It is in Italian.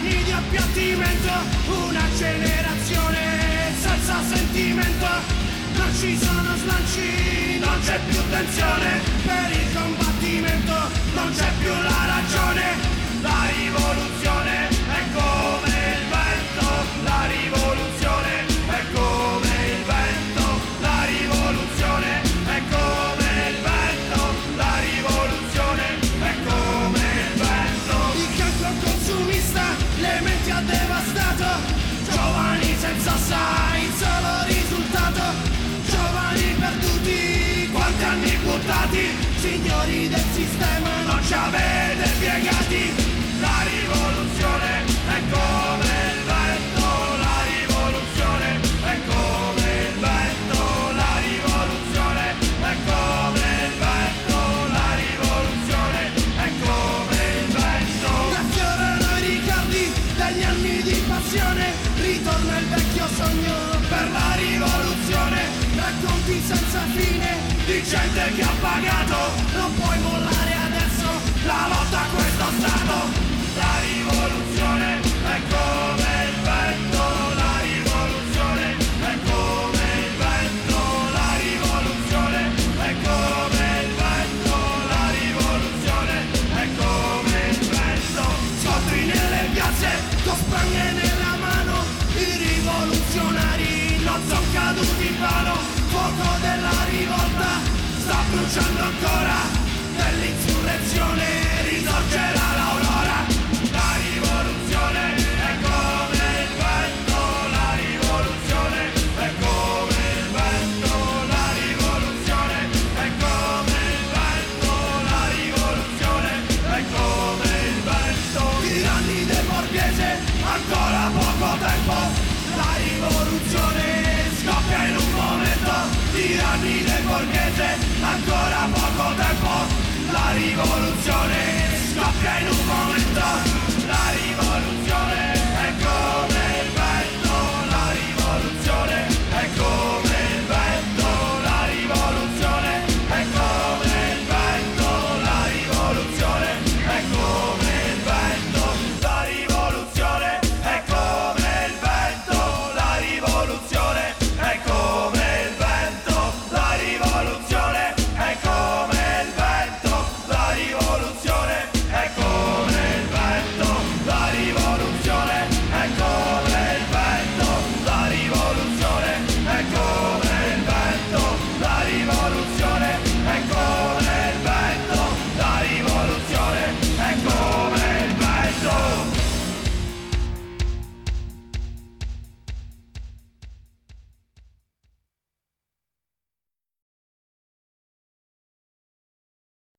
anni di appiattimento, una generazione senza sentimento. Non ci sono slanci, non c'è più tensione signori del sistema non ci avete piegati. La rivoluzione è come il vento, la rivoluzione è come il vento, la rivoluzione è come il vento, la rivoluzione è come il vento. Affiorano i ricordi degli anni di passione, ritorna il vecchio sogno per la rivoluzione, racconti senza di gente che ha pagato, non puoi mollare adesso la lotta a questo Stato. La rivoluzione è come il vento, la rivoluzione è come il vento, la rivoluzione è come il vento, la rivoluzione è come il vento. Scontri nelle piazze, con nella mano, i rivoluzionari non sono caduti in vano, fuoco della rivolta sta bruciando ancora, dell'insurrezione risorgerà l'aurora. La rivoluzione è come il vento, la rivoluzione è come il vento, la rivoluzione è come il vento, la rivoluzione è come il vento. Tiranni del borghese, ancora poco tempo, la rivoluzione rivoluzione scoppia in un.